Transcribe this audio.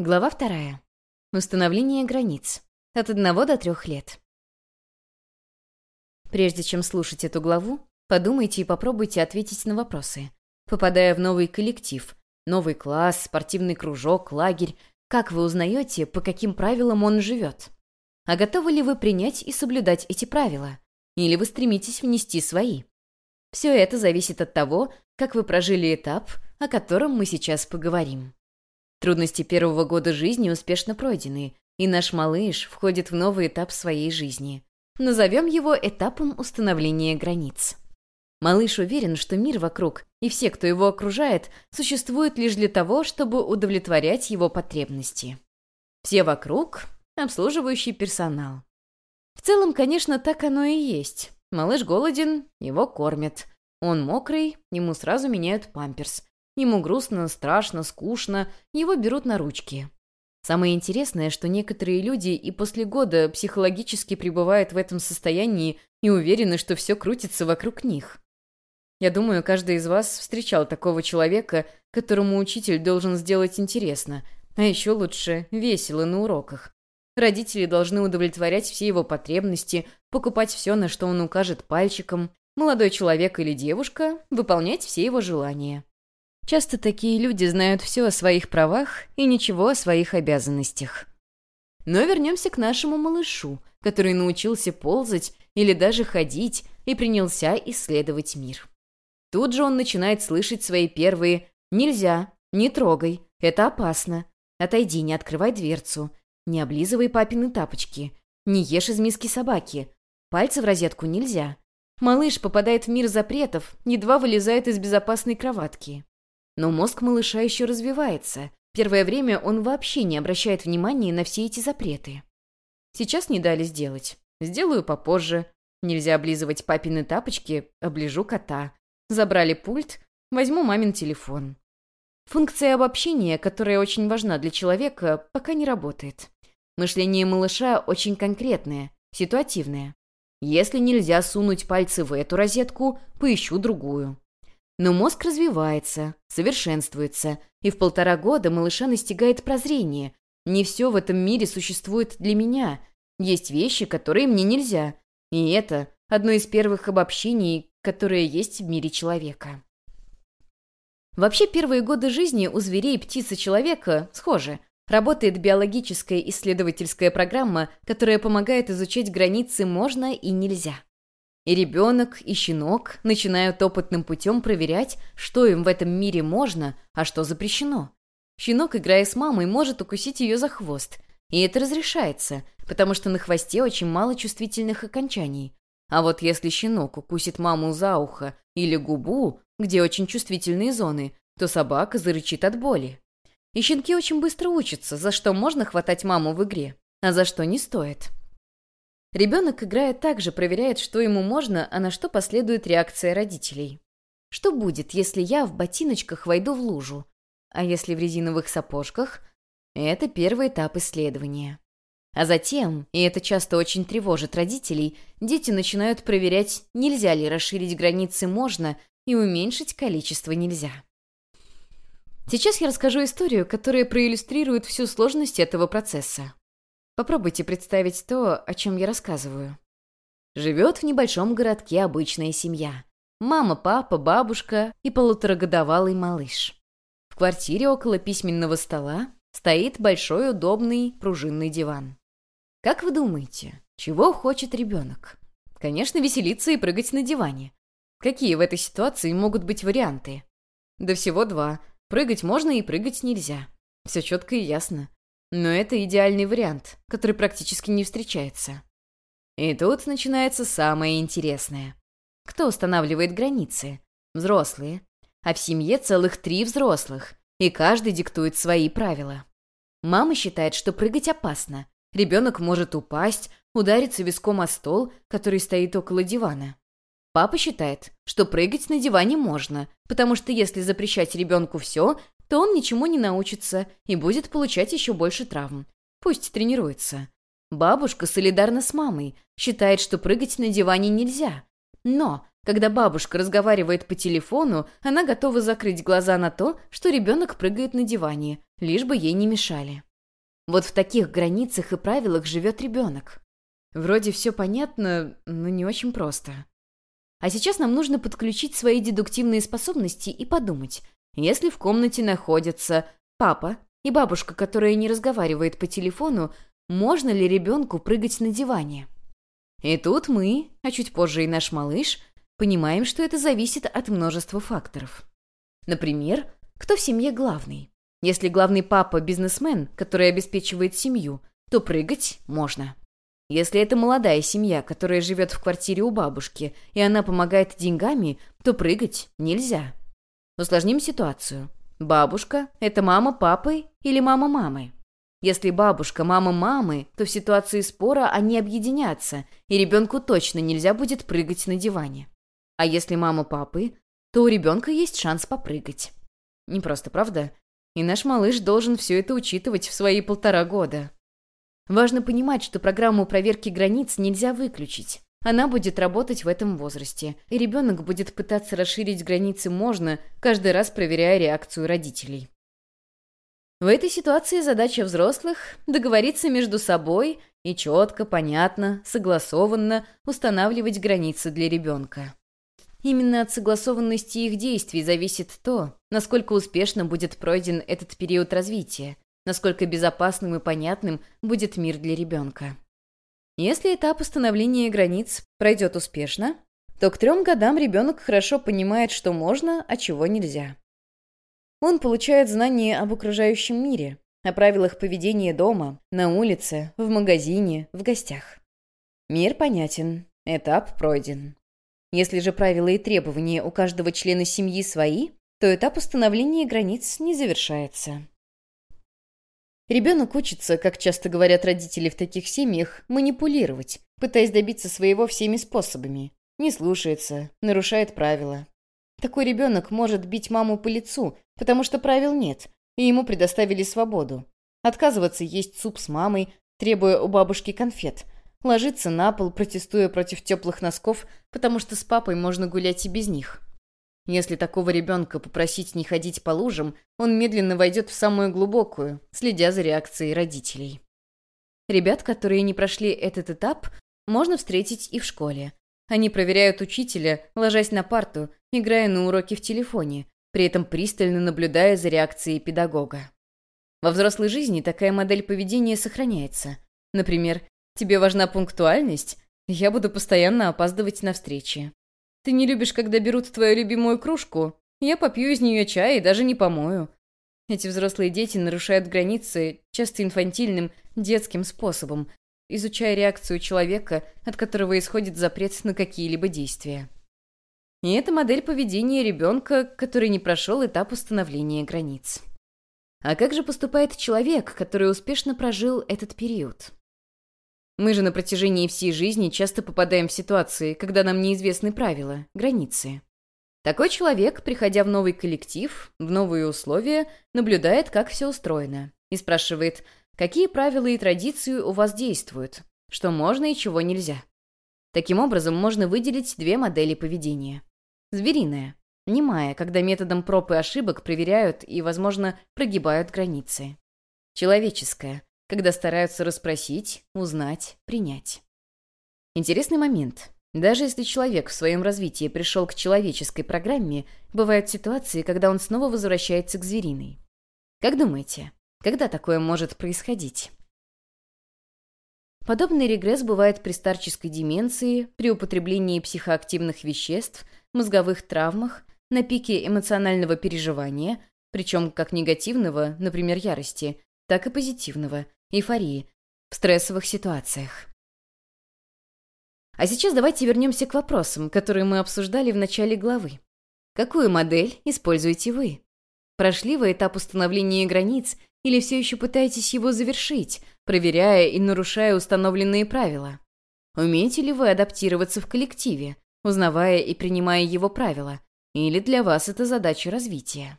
Глава вторая. Установление границ. От одного до трех лет. Прежде чем слушать эту главу, подумайте и попробуйте ответить на вопросы. Попадая в новый коллектив, новый класс, спортивный кружок, лагерь, как вы узнаете, по каким правилам он живет? А готовы ли вы принять и соблюдать эти правила? Или вы стремитесь внести свои? Все это зависит от того, как вы прожили этап, о котором мы сейчас поговорим. Трудности первого года жизни успешно пройдены, и наш малыш входит в новый этап своей жизни. Назовем его этапом установления границ. Малыш уверен, что мир вокруг и все, кто его окружает, существуют лишь для того, чтобы удовлетворять его потребности. Все вокруг — обслуживающий персонал. В целом, конечно, так оно и есть. Малыш голоден, его кормят. Он мокрый, ему сразу меняют памперс. Ему грустно, страшно, скучно, его берут на ручки. Самое интересное, что некоторые люди и после года психологически пребывают в этом состоянии и уверены, что все крутится вокруг них. Я думаю, каждый из вас встречал такого человека, которому учитель должен сделать интересно, а еще лучше весело на уроках. Родители должны удовлетворять все его потребности, покупать все, на что он укажет пальчиком, молодой человек или девушка — выполнять все его желания. Часто такие люди знают все о своих правах и ничего о своих обязанностях. Но вернемся к нашему малышу, который научился ползать или даже ходить и принялся исследовать мир. Тут же он начинает слышать свои первые «нельзя», «не трогай», «это опасно», «отойди, не открывай дверцу», «не облизывай папины тапочки», «не ешь из миски собаки», «пальцы в розетку нельзя». Малыш попадает в мир запретов, едва вылезает из безопасной кроватки. Но мозг малыша еще развивается. Первое время он вообще не обращает внимания на все эти запреты. Сейчас не дали сделать. Сделаю попозже. Нельзя облизывать папины тапочки, оближу кота. Забрали пульт, возьму мамин телефон. Функция обобщения, которая очень важна для человека, пока не работает. Мышление малыша очень конкретное, ситуативное. Если нельзя сунуть пальцы в эту розетку, поищу другую. Но мозг развивается, совершенствуется, и в полтора года малыша настигает прозрение. Не все в этом мире существует для меня. Есть вещи, которые мне нельзя. И это одно из первых обобщений, которое есть в мире человека. Вообще, первые годы жизни у зверей, птиц и человека схожи. Работает биологическая исследовательская программа, которая помогает изучать границы «можно» и «нельзя». И ребенок, и щенок начинают опытным путем проверять, что им в этом мире можно, а что запрещено. Щенок, играя с мамой, может укусить ее за хвост. И это разрешается, потому что на хвосте очень мало чувствительных окончаний. А вот если щенок укусит маму за ухо или губу, где очень чувствительные зоны, то собака зарычит от боли. И щенки очень быстро учатся, за что можно хватать маму в игре, а за что не стоит. Ребенок, играя, также проверяет, что ему можно, а на что последует реакция родителей. Что будет, если я в ботиночках войду в лужу? А если в резиновых сапожках? Это первый этап исследования. А затем, и это часто очень тревожит родителей, дети начинают проверять, нельзя ли расширить границы «можно» и уменьшить количество «нельзя». Сейчас я расскажу историю, которая проиллюстрирует всю сложность этого процесса. Попробуйте представить то, о чем я рассказываю. Живет в небольшом городке обычная семья. Мама, папа, бабушка и полуторагодовалый малыш. В квартире около письменного стола стоит большой удобный пружинный диван. Как вы думаете, чего хочет ребенок? Конечно, веселиться и прыгать на диване. Какие в этой ситуации могут быть варианты? Да всего два. Прыгать можно и прыгать нельзя. Все четко и ясно. Но это идеальный вариант, который практически не встречается. И тут начинается самое интересное. Кто устанавливает границы? Взрослые. А в семье целых три взрослых, и каждый диктует свои правила. Мама считает, что прыгать опасно. Ребенок может упасть, удариться виском о стол, который стоит около дивана. Папа считает, что прыгать на диване можно, потому что если запрещать ребенку все, то он ничему не научится и будет получать еще больше травм. Пусть тренируется. Бабушка солидарна с мамой, считает, что прыгать на диване нельзя. Но, когда бабушка разговаривает по телефону, она готова закрыть глаза на то, что ребенок прыгает на диване, лишь бы ей не мешали. Вот в таких границах и правилах живет ребенок. Вроде все понятно, но не очень просто. А сейчас нам нужно подключить свои дедуктивные способности и подумать, если в комнате находятся папа и бабушка, которая не разговаривает по телефону, можно ли ребенку прыгать на диване? И тут мы, а чуть позже и наш малыш, понимаем, что это зависит от множества факторов. Например, кто в семье главный? Если главный папа – бизнесмен, который обеспечивает семью, то прыгать можно. Если это молодая семья, которая живет в квартире у бабушки, и она помогает деньгами, то прыгать нельзя. Усложним ситуацию. Бабушка – это мама папы или мама мамы? Если бабушка – мама мамы, то в ситуации спора они объединятся, и ребенку точно нельзя будет прыгать на диване. А если мама папы, то у ребенка есть шанс попрыгать. Не просто, правда? И наш малыш должен все это учитывать в свои полтора года. Важно понимать, что программу проверки границ нельзя выключить. Она будет работать в этом возрасте, и ребенок будет пытаться расширить границы «можно», каждый раз проверяя реакцию родителей. В этой ситуации задача взрослых – договориться между собой и четко, понятно, согласованно устанавливать границы для ребенка. Именно от согласованности их действий зависит то, насколько успешно будет пройден этот период развития, насколько безопасным и понятным будет мир для ребенка. Если этап установления границ пройдет успешно, то к трем годам ребенок хорошо понимает, что можно, а чего нельзя. Он получает знания об окружающем мире, о правилах поведения дома, на улице, в магазине, в гостях. Мир понятен, этап пройден. Если же правила и требования у каждого члена семьи свои, то этап установления границ не завершается. Ребенок учится, как часто говорят родители в таких семьях, манипулировать, пытаясь добиться своего всеми способами. Не слушается, нарушает правила. Такой ребенок может бить маму по лицу, потому что правил нет, и ему предоставили свободу. Отказываться есть суп с мамой, требуя у бабушки конфет. Ложиться на пол, протестуя против теплых носков, потому что с папой можно гулять и без них. Если такого ребенка попросить не ходить по лужам, он медленно войдет в самую глубокую, следя за реакцией родителей. Ребят, которые не прошли этот этап, можно встретить и в школе. Они проверяют учителя, ложась на парту, играя на уроке в телефоне, при этом пристально наблюдая за реакцией педагога. Во взрослой жизни такая модель поведения сохраняется. Например, «Тебе важна пунктуальность? Я буду постоянно опаздывать на встречи. Ты не любишь, когда берут твою любимую кружку? Я попью из нее чай и даже не помою. Эти взрослые дети нарушают границы часто инфантильным, детским способом, изучая реакцию человека, от которого исходит запрет на какие-либо действия. И это модель поведения ребенка, который не прошел этап установления границ. А как же поступает человек, который успешно прожил этот период? Мы же на протяжении всей жизни часто попадаем в ситуации, когда нам неизвестны правила, границы. Такой человек, приходя в новый коллектив, в новые условия, наблюдает, как все устроено, и спрашивает, какие правила и традиции у вас действуют, что можно и чего нельзя. Таким образом, можно выделить две модели поведения. Звериная, немая, когда методом проб и ошибок проверяют и, возможно, прогибают границы. Человеческая, когда стараются расспросить, узнать, принять. Интересный момент. Даже если человек в своем развитии пришел к человеческой программе, бывают ситуации, когда он снова возвращается к звериной. Как думаете, когда такое может происходить? Подобный регресс бывает при старческой деменции, при употреблении психоактивных веществ, мозговых травмах, на пике эмоционального переживания, причем как негативного, например, ярости, так и позитивного, эйфории в стрессовых ситуациях. А сейчас давайте вернемся к вопросам, которые мы обсуждали в начале главы. Какую модель используете вы? Прошли вы этап установления границ или все еще пытаетесь его завершить, проверяя и нарушая установленные правила? Умеете ли вы адаптироваться в коллективе, узнавая и принимая его правила? Или для вас это задача развития?